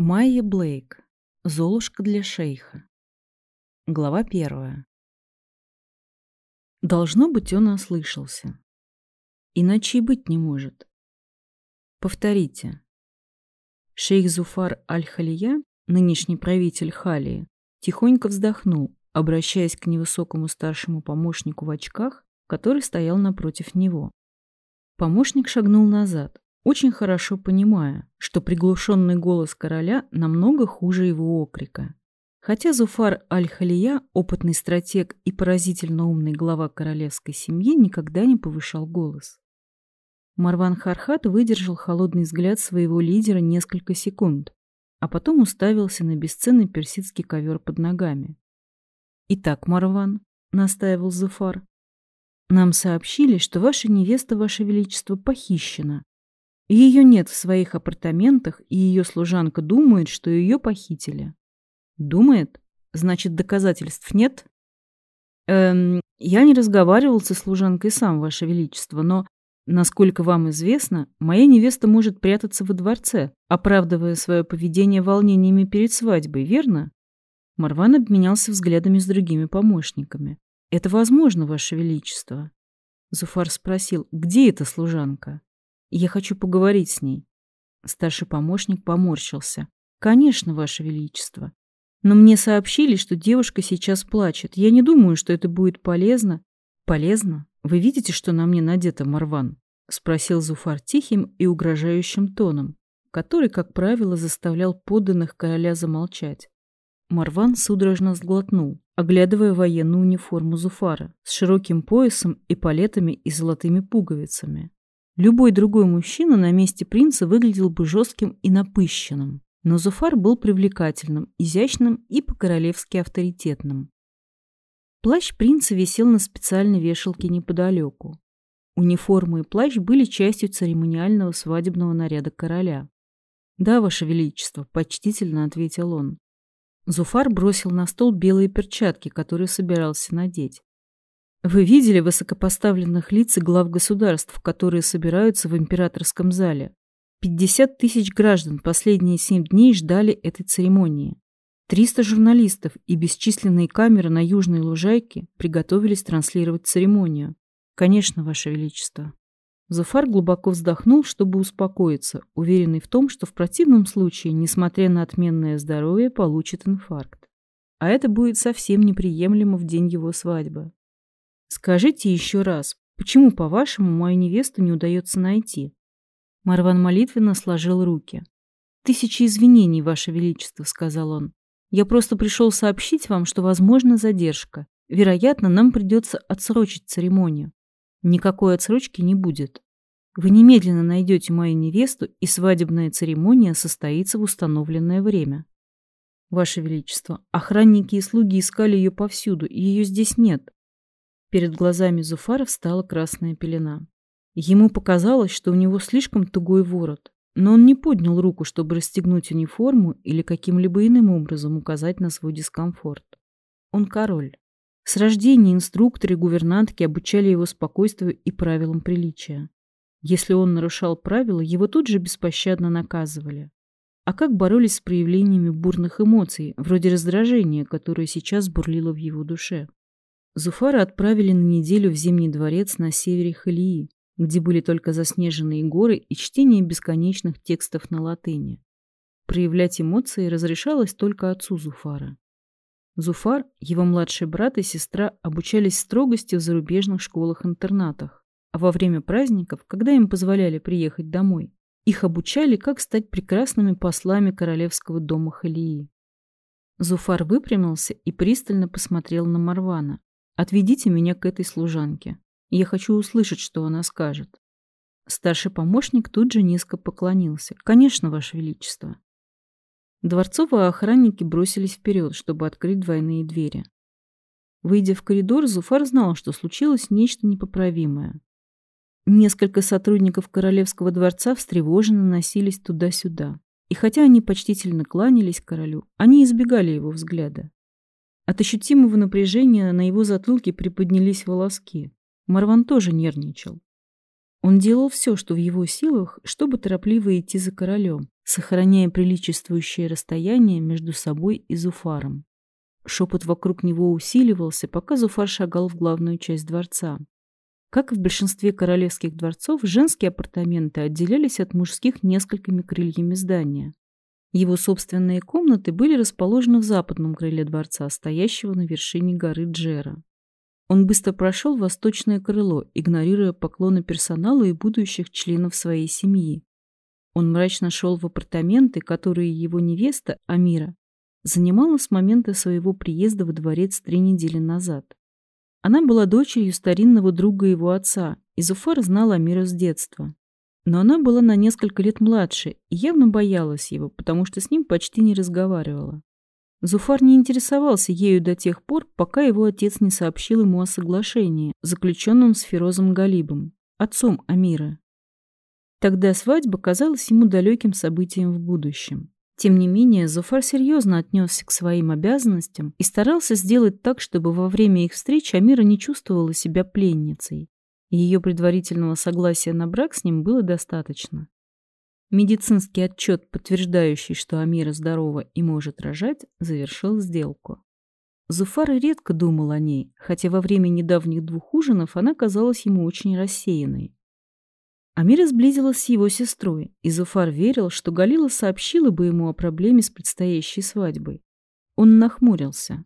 Майя Блейк. Золушка для шейха. Глава первая. Должно быть, он ослышался. Иначе и быть не может. Повторите. Шейх Зуфар Аль-Халия, нынешний правитель Халии, тихонько вздохнул, обращаясь к невысокому старшему помощнику в очках, который стоял напротив него. Помощник шагнул назад, очень хорошо понимая, что приглушенный голос короля намного хуже его окрика. Хотя Зуфар Аль-Халия, опытный стратег и поразительно умный глава королевской семьи, никогда не повышал голос. Марван Хархат выдержал холодный взгляд своего лидера несколько секунд, а потом уставился на бесценный персидский ковер под ногами. «Итак, Марван», — настаивал Зуфар, — «нам сообщили, что ваша невеста, ваше величество, похищена, ее нет в своих апартаментах, и ее служанка думает, что ее похитили. Думает? Значит, доказательств нет? Эм, я не разговаривал со служанкой сам, Ваше Величество, но, насколько вам известно, моя невеста может прятаться во дворце, оправдывая свое поведение волнениями перед свадьбой, верно? Марван обменялся взглядами с другими помощниками. «Это возможно, Ваше Величество?» Зуфар спросил, где эта служанка? Я хочу поговорить с ней. Старший помощник поморщился. Конечно, Ваше Величество. Но мне сообщили, что девушка сейчас плачет. Я не думаю, что это будет полезно. Полезно? Вы видите, что на мне надето, Марван? Спросил Зуфар тихим и угрожающим тоном, который, как правило, заставлял подданных короля замолчать. Марван судорожно сглотнул, оглядывая военную униформу Зуфара с широким поясом и палетами и золотыми пуговицами. Любой другой мужчина на месте принца выглядел бы жестким и напыщенным, но Зуфар был привлекательным, изящным и по-королевски авторитетным. Плащ принца висел на специальной вешалке неподалеку. Униформа и плащ были частью церемониального свадебного наряда короля. «Да, Ваше Величество», — почтительно ответил он. Зуфар бросил на стол белые перчатки, которые собирался надеть. Вы видели высокопоставленных лиц и глав государств, которые собираются в императорском зале? 50 тысяч граждан последние семь дней ждали этой церемонии. 300 журналистов и бесчисленные камеры на Южной Лужайке приготовились транслировать церемонию. Конечно, Ваше Величество. Зафар глубоко вздохнул, чтобы успокоиться, уверенный в том, что в противном случае, несмотря на отменное здоровье, получит инфаркт. А это будет совсем неприемлемо в день его свадьбы. Скажите еще раз, почему, по-вашему, мою невесту не удается найти? Марван молитвенно сложил руки. «Тысячи извинений, Ваше Величество», — сказал он. «Я просто пришел сообщить вам, что возможна задержка. Вероятно, нам придется отсрочить церемонию. Никакой отсрочки не будет. Вы немедленно найдете мою невесту, и свадебная церемония состоится в установленное время». «Ваше Величество, охранники и слуги искали ее повсюду, и ее здесь нет. Перед глазами Зуфара встала красная пелена. Ему показалось, что у него слишком тугой ворот, но он не поднял руку, чтобы расстегнуть униформу или каким-либо иным образом указать на свой дискомфорт. Он король. С рождения инструкторы и гувернантки обучали его спокойствию и правилам приличия. Если он нарушал правила, его тут же беспощадно наказывали. А как боролись с проявлениями бурных эмоций, вроде раздражения, которое сейчас бурлило в его душе? Зуфара отправили на неделю в Зимний дворец на севере Халии, где были только заснеженные горы и чтение бесконечных текстов на латыни. Проявлять эмоции разрешалось только отцу Зуфара. Зуфар, его младший брат и сестра обучались строгости в зарубежных школах-интернатах, а во время праздников, когда им позволяли приехать домой, их обучали, как стать прекрасными послами королевского дома Халии. Зуфар выпрямился и пристально посмотрел на Марвана, Отведите меня к этой служанке. Я хочу услышать, что она скажет. Старший помощник тут же низко поклонился. Конечно, Ваше Величество. Дворцовые охранники бросились вперед, чтобы открыть двойные двери. Выйдя в коридор, Зуфар знал, что случилось нечто непоправимое. Несколько сотрудников королевского дворца встревоженно носились туда-сюда. И хотя они почтительно кланялись королю, они избегали его взгляда. От ощутимого напряжения на его затылке приподнялись волоски. Марван тоже нервничал. Он делал все, что в его силах, чтобы торопливо идти за королем, сохраняя приличествующее расстояние между собой и Зуфаром. Шепот вокруг него усиливался, пока Зуфар шагал в главную часть дворца. Как и в большинстве королевских дворцов, женские апартаменты отделялись от мужских несколькими крыльями здания. Его собственные комнаты были расположены в западном крыле дворца, стоящего на вершине горы Джера. Он быстро прошел восточное крыло, игнорируя поклоны персонала и будущих членов своей семьи. Он мрачно шел в апартаменты, которые его невеста, Амира, занимала с момента своего приезда во дворец три недели назад. Она была дочерью старинного друга его отца, и Зуфар знал Амира с детства. Но она была на несколько лет младше и явно боялась его, потому что с ним почти не разговаривала. Зуфар не интересовался ею до тех пор, пока его отец не сообщил ему о соглашении, заключенном с Ферозом Галибом, отцом Амира. Тогда свадьба казалась ему далеким событием в будущем. Тем не менее, Зуфар серьезно отнесся к своим обязанностям и старался сделать так, чтобы во время их встреч Амира не чувствовала себя пленницей. Ее предварительного согласия на брак с ним было достаточно. Медицинский отчет, подтверждающий, что Амира здорова и может рожать, завершил сделку. Зуфар редко думал о ней, хотя во время недавних двух ужинов она казалась ему очень рассеянной. Амира сблизилась с его сестрой, и Зуфар верил, что Галила сообщила бы ему о проблеме с предстоящей свадьбой. Он нахмурился.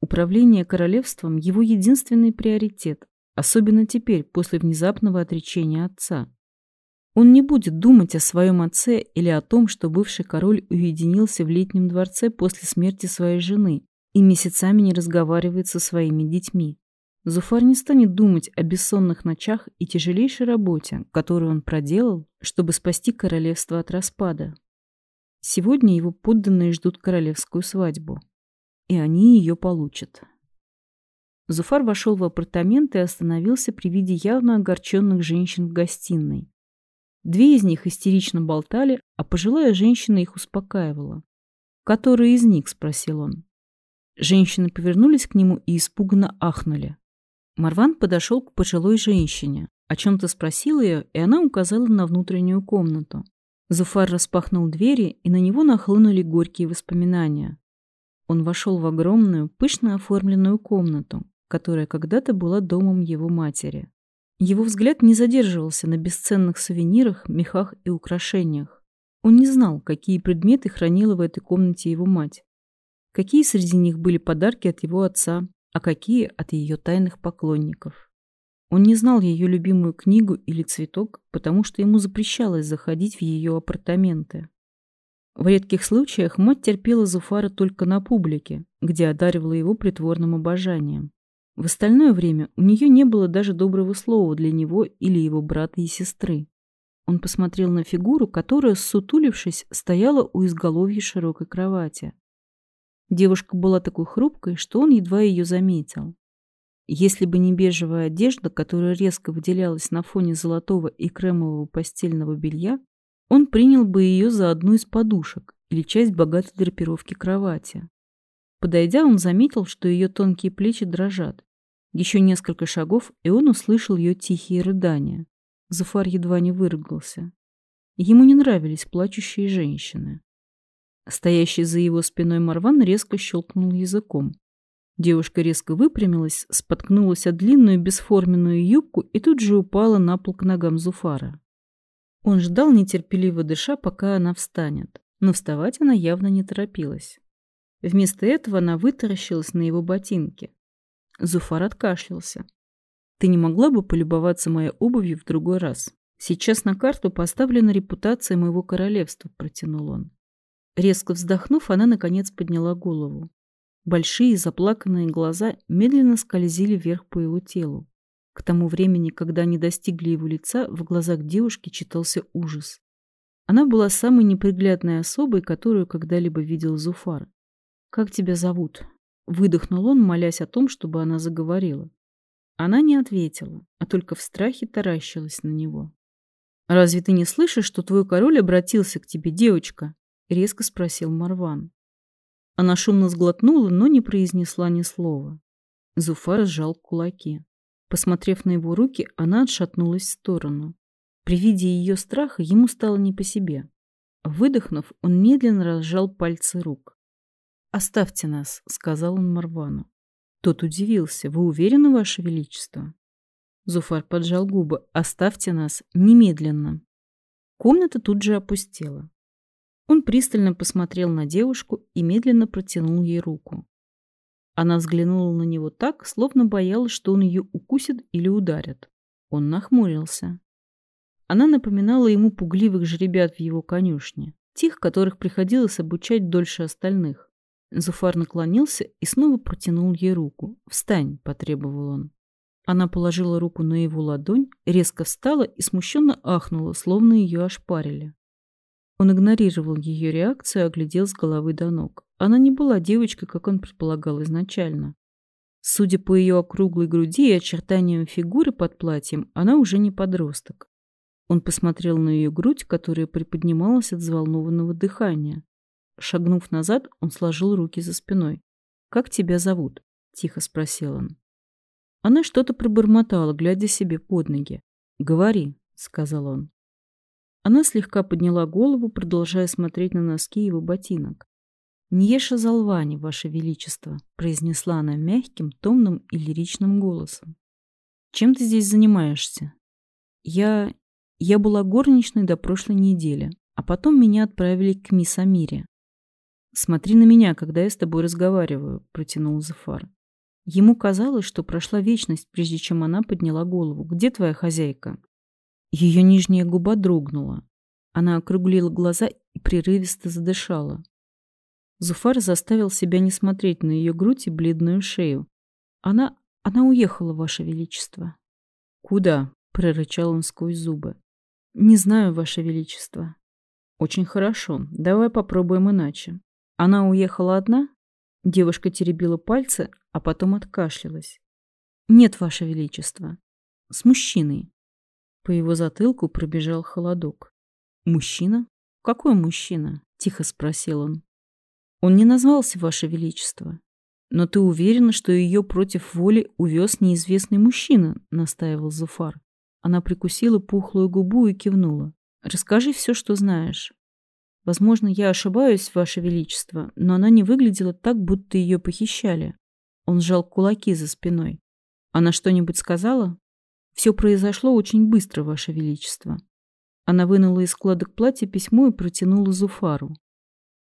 Управление королевством – его единственный приоритет, особенно теперь, после внезапного отречения отца. Он не будет думать о своем отце или о том, что бывший король уединился в летнем дворце после смерти своей жены и месяцами не разговаривает со своими детьми. Зуфар не станет думать о бессонных ночах и тяжелейшей работе, которую он проделал, чтобы спасти королевство от распада. Сегодня его подданные ждут королевскую свадьбу, и они ее получат. Зуфар вошел в апартаменты и остановился при виде явно огорченных женщин в гостиной. Две из них истерично болтали, а пожилая женщина их успокаивала. «Которая из них?» – спросил он. Женщины повернулись к нему и испуганно ахнули. Марван подошел к пожилой женщине, о чем-то спросил ее, и она указала на внутреннюю комнату. Зуфар распахнул двери, и на него нахлынули горькие воспоминания. Он вошел в огромную, пышно оформленную комнату, которая когда-то была домом его матери. Его взгляд не задерживался на бесценных сувенирах, мехах и украшениях. Он не знал, какие предметы хранила в этой комнате его мать. Какие среди них были подарки от его отца, а какие от ее тайных поклонников. Он не знал ее любимую книгу или цветок, потому что ему запрещалось заходить в ее апартаменты. В редких случаях мать терпела Зуфара только на публике, где одаривала его притворным обожанием. В остальное время у нее не было даже доброго слова для него или его брата и сестры. Он посмотрел на фигуру, которая, сутулившись, стояла у изголовья широкой кровати. Девушка была такой хрупкой, что он едва ее заметил. Если бы не бежевая одежда, которая резко выделялась на фоне золотого и кремового постельного белья, он принял бы ее за одну из подушек или часть богатой драпировки кровати. Подойдя, он заметил, что ее тонкие плечи дрожат. Еще несколько шагов, и он услышал ее тихие рыдания. Зафар едва не выругался. Ему не нравились плачущие женщины. Стоящий за его спиной Марван резко щелкнул языком. Девушка резко выпрямилась, споткнулась о длинную бесформенную юбку и тут же упала на пол к ногам Зуфара. Он ждал, нетерпеливо дыша, пока она встанет, но вставать она явно не торопилась. Вместо этого она вытаращилась на его ботинки. Зуфар откашлялся. «Ты не могла бы полюбоваться моей обувью в другой раз? Сейчас на карту поставлена репутация моего королевства», — протянул он. Резко вздохнув, она, наконец, подняла голову. Большие заплаканные глаза медленно скользили вверх по его телу. К тому времени, когда они достигли его лица, в глазах девушки читался ужас. Она была самой неприглядной особой, которую когда-либо видел Зуфар. «Как тебя зовут?» Выдохнул он, молясь о том, чтобы она заговорила. Она не ответила, а только в страхе таращилась на него. «Разве ты не слышишь, что твой король обратился к тебе, девочка?» — резко спросил Марван. Она шумно сглотнула, но не произнесла ни слова. Зуфар сжал кулаки. Посмотрев на его руки, она отшатнулась в сторону. При виде ее страха ему стало не по себе. Выдохнув, он медленно разжал пальцы рук. «Оставьте нас», — сказал он Марвану. Тот удивился. «Вы уверены, Ваше Величество?» Зуфар поджал губы. «Оставьте нас немедленно». Комната тут же опустела. Он пристально посмотрел на девушку и медленно протянул ей руку. Она взглянула на него так, словно боялась, что он ее укусит или ударит. Он нахмурился. Она напоминала ему пугливых жеребят в его конюшне, тех, которых приходилось обучать дольше остальных. Зуфар наклонился и снова протянул ей руку. «Встань», — потребовал он. Она положила руку на его ладонь, резко встала и смущенно ахнула, словно ее ошпарили. Он игнорировал ее реакцию и оглядел с головы до ног. Она не была девочкой, как он предполагал изначально. Судя по ее округлой груди и очертаниям фигуры под платьем, она уже не подросток. Он посмотрел на ее грудь, которая приподнималась от взволнованного дыхания. Шагнув назад, он сложил руки за спиной. «Как тебя зовут?» — тихо спросил он. Она что-то пробормотала, глядя себе под ноги. «Говори», — сказал он. Она слегка подняла голову, продолжая смотреть на носки его ботинок. «Ньеша Залвани, Ваше Величество», — произнесла она мягким, томным и лиричным голосом. «Чем ты здесь занимаешься?» «Я... Я была горничной до прошлой недели, а потом меня отправили к мисс Амире. «Смотри на меня, когда я с тобой разговариваю», — протянул Зафар. Ему казалось, что прошла вечность, прежде чем она подняла голову. «Где твоя хозяйка?» Ее нижняя губа дрогнула. Она округлила глаза и прерывисто задышала. Зуфар заставил себя не смотреть на ее грудь и бледную шею. «Она... она уехала, Ваше Величество». «Куда?» — прорычал он сквозь зубы. «Не знаю, Ваше Величество». «Очень хорошо. Давай попробуем иначе. Она уехала одна?» Девушка теребила пальцы, а потом откашлялась. «Нет, Ваше Величество. С мужчиной». По его затылку пробежал холодок. «Мужчина? Какой мужчина?» — тихо спросил он. «Он не назвался, Ваше Величество. Но ты уверена, что ее против воли увез неизвестный мужчина?» — настаивал Зуфар. Она прикусила пухлую губу и кивнула. «Расскажи все, что знаешь». «Возможно, я ошибаюсь, Ваше Величество, но она не выглядела так, будто ее похищали». Он сжал кулаки за спиной. «Она что-нибудь сказала?» «Все произошло очень быстро, Ваше Величество». Она вынула из складок платья письмо и протянула Зуфару.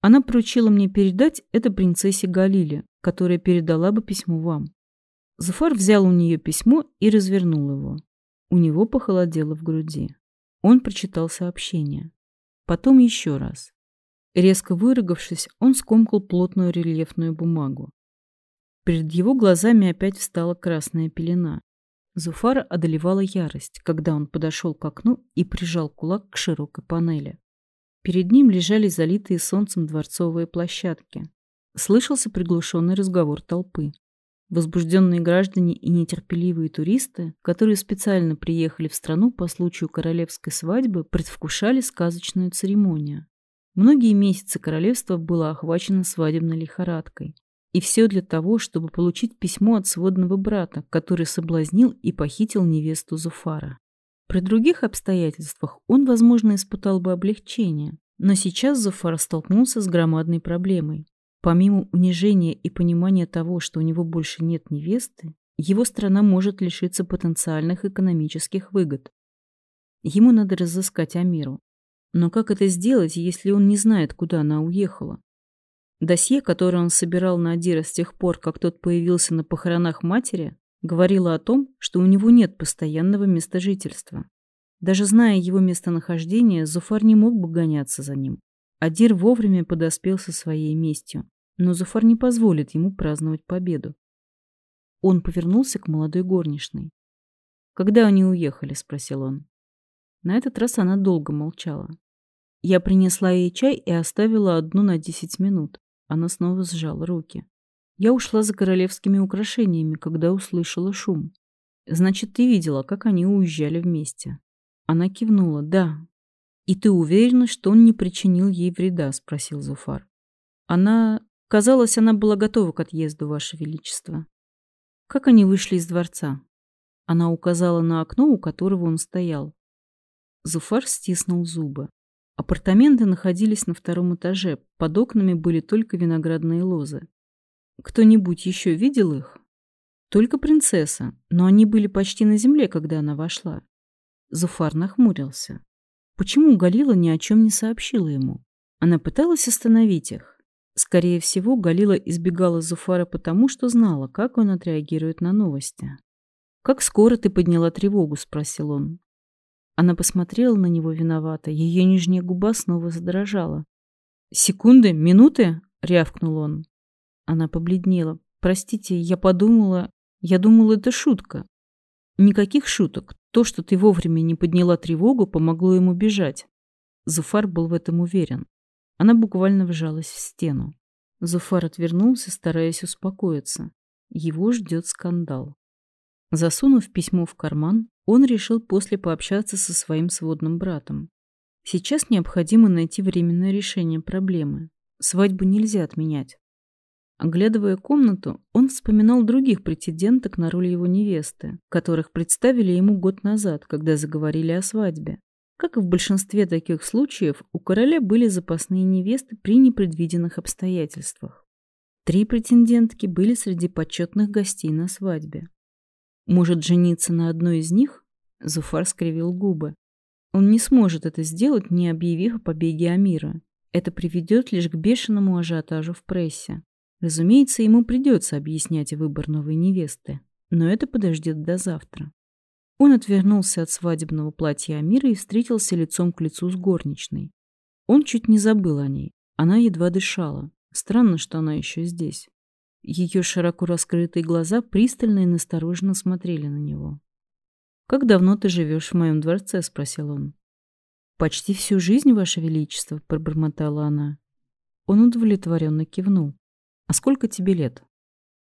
Она поручила мне передать это принцессе Галиле, которая передала бы письмо вам. Зуфар взял у нее письмо и развернул его. У него похолодело в груди. Он прочитал сообщение. Потом еще раз. Резко выругавшись, он скомкал плотную рельефную бумагу. Перед его глазами опять встала красная пелена. Зуфара одолевала ярость, когда он подошел к окну и прижал кулак к широкой панели. Перед ним лежали залитые солнцем дворцовые площадки. Слышался приглушенный разговор толпы. Возбужденные граждане и нетерпеливые туристы, которые специально приехали в страну по случаю королевской свадьбы, предвкушали сказочную церемонию. Многие месяцы королевства было охвачено свадебной лихорадкой. И все для того, чтобы получить письмо от сводного брата, который соблазнил и похитил невесту Зуфара. При других обстоятельствах он, возможно, испытал бы облегчение, но сейчас Зуфар столкнулся с громадной проблемой. Помимо унижения и понимания того, что у него больше нет невесты, его страна может лишиться потенциальных экономических выгод. Ему надо разыскать Амиру. Но как это сделать, если он не знает, куда она уехала? Досье, которое он собирал на Адира с тех пор, как тот появился на похоронах матери, говорило о том, что у него нет постоянного места жительства. Даже зная его местонахождение, Зуфар не мог бы гоняться за ним. Адир вовремя подоспел со своей местью, но Зуфар не позволит ему праздновать победу. Он повернулся к молодой горничной. «Когда они уехали?» — спросил он. На этот раз она долго молчала. Я принесла ей чай и оставила одну на десять минут. Она снова сжала руки. Я ушла за королевскими украшениями, когда услышала шум. Значит, ты видела, как они уезжали вместе. Она кивнула. Да, «И ты уверена, что он не причинил ей вреда?» — спросил Зуфар. Она... Казалось, она была готова к отъезду, Ваше Величество. Как они вышли из дворца? Она указала на окно, у которого он стоял. Зуфар стиснул зубы. Апартаменты находились на втором этаже, под окнами были только виноградные лозы. Кто-нибудь еще видел их? Только принцесса, но они были почти на земле, когда она вошла. Зуфар нахмурился. Почему Галила ни о чем не сообщила ему? Она пыталась остановить их. Скорее всего, Галила избегала Зуфара потому, что знала, как он отреагирует на новости. «Как скоро ты подняла тревогу?» — спросил он. Она посмотрела на него виновато, ее нижняя губа снова задрожала. «Секунды? Минуты?» — рявкнул он. Она побледнела. «Простите, я подумала... Я думала, это шутка». «Никаких шуток. То, что ты вовремя не подняла тревогу, помогло ему бежать». Зуфар был в этом уверен. Она буквально вжалась в стену. Зуфар отвернулся, стараясь успокоиться. Его ждет скандал. Засунув письмо в карман, он решил после пообщаться со своим сводным братом. Сейчас необходимо найти временное решение проблемы. Свадьбу нельзя отменять. Оглядывая комнату, он вспоминал других претенденток на роль его невесты, которых представили ему год назад, когда заговорили о свадьбе. Как и в большинстве таких случаев, у короля были запасные невесты при непредвиденных обстоятельствах. Три претендентки были среди почетных гостей на свадьбе. Может жениться на одной из них? Зуфар скривил губы. Он не сможет это сделать, не объявив о побеге Амира. Это приведет лишь к бешеному ажиотажу в прессе. Разумеется, ему придется объяснять выбор новой невесты, но это подождет до завтра. Он отвернулся от свадебного платья Амира и встретился лицом к лицу с горничной. Он чуть не забыл о ней. Она едва дышала. Странно, что она еще здесь. Ее широко раскрытые глаза пристально и настороженно смотрели на него. «Как давно ты живешь в моем дворце?» — спросил он. «Почти всю жизнь, Ваше Величество», — пробормотала она. Он удовлетворенно кивнул. «А сколько тебе лет?»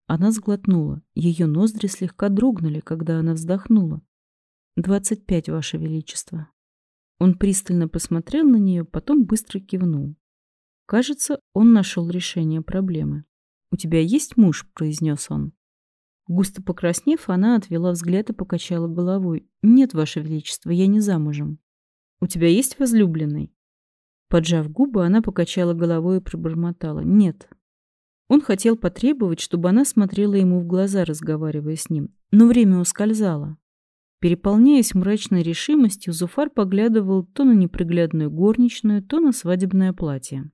Она сглотнула. Ее ноздри слегка дрогнули, когда она вздохнула. «Двадцать пять, Ваше Величество». Он пристально посмотрел на нее, потом быстро кивнул. Кажется, он нашел решение проблемы. «У тебя есть муж?» – произнес он. Густо покраснев, она отвела взгляд и покачала головой. «Нет, Ваше Величество, я не замужем». «У тебя есть возлюбленный?» Поджав губы, она покачала головой и пробормотала. «Нет». Он хотел потребовать, чтобы она смотрела ему в глаза, разговаривая с ним, но время ускользало. Переполняясь мрачной решимостью, Зуфар поглядывал то на неприглядную горничную, то на свадебное платье.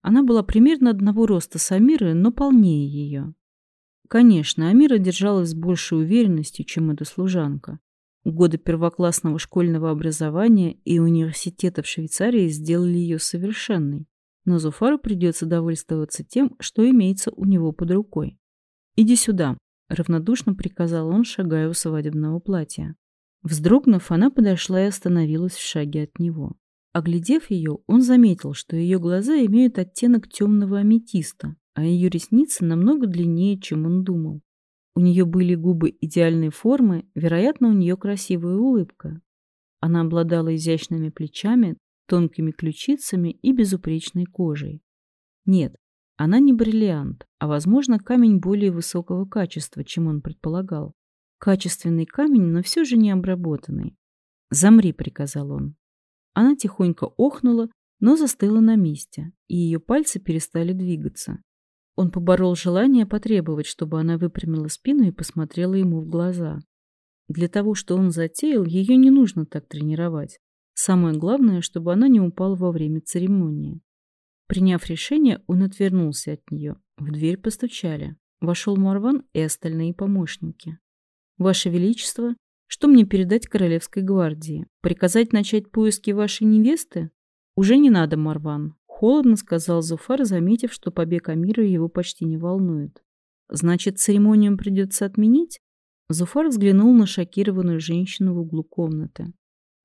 Она была примерно одного роста с Амирой, но полнее ее. Конечно, Амира держалась с большей уверенностью, чем эта служанка. Годы первоклассного школьного образования и университета в Швейцарии сделали ее совершенной. Но Зуфару придется довольствоваться тем, что имеется у него под рукой. «Иди сюда», Равнодушно приказал он, шагая у свадебного платья. Вздрогнув, она подошла и остановилась в шаге от него. Оглядев ее, он заметил, что ее глаза имеют оттенок темного аметиста, а ее ресницы намного длиннее, чем он думал. У нее были губы идеальной формы, вероятно, у нее красивая улыбка. Она обладала изящными плечами, тонкими ключицами и безупречной кожей. Нет, она не бриллиант, а, возможно, камень более высокого качества, чем он предполагал. Качественный камень, но все же не обработанный. «Замри», — приказал он. Она тихонько охнула, но застыла на месте, и ее пальцы перестали двигаться. Он поборол желание потребовать, чтобы она выпрямила спину и посмотрела ему в глаза. Для того, что он затеял, ее не нужно так тренировать. Самое главное, чтобы она не упала во время церемонии. Приняв решение, он отвернулся от нее. В дверь постучали. Вошел Марван и остальные помощники. «Ваше Величество, что мне передать Королевской гвардии? Приказать начать поиски вашей невесты?» «Уже не надо, Марван», — холодно сказал Зуфар, заметив, что побег Амира его почти не волнует. «Значит, церемонию придется отменить?» Зуфар взглянул на шокированную женщину в углу комнаты.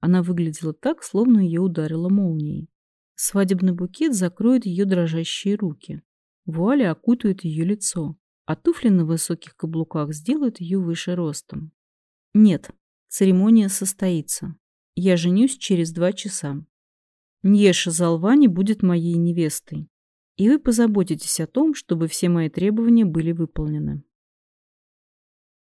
Она выглядела так, словно ее ударило молнией. Свадебный букет закроет ее дрожащие руки. Вуали окутают ее лицо, а туфли на высоких каблуках сделают ее выше ростом. Нет, церемония состоится. Я женюсь через два часа. Ньеша Залвани будет моей невестой. И вы позаботитесь о том, чтобы все мои требования были выполнены.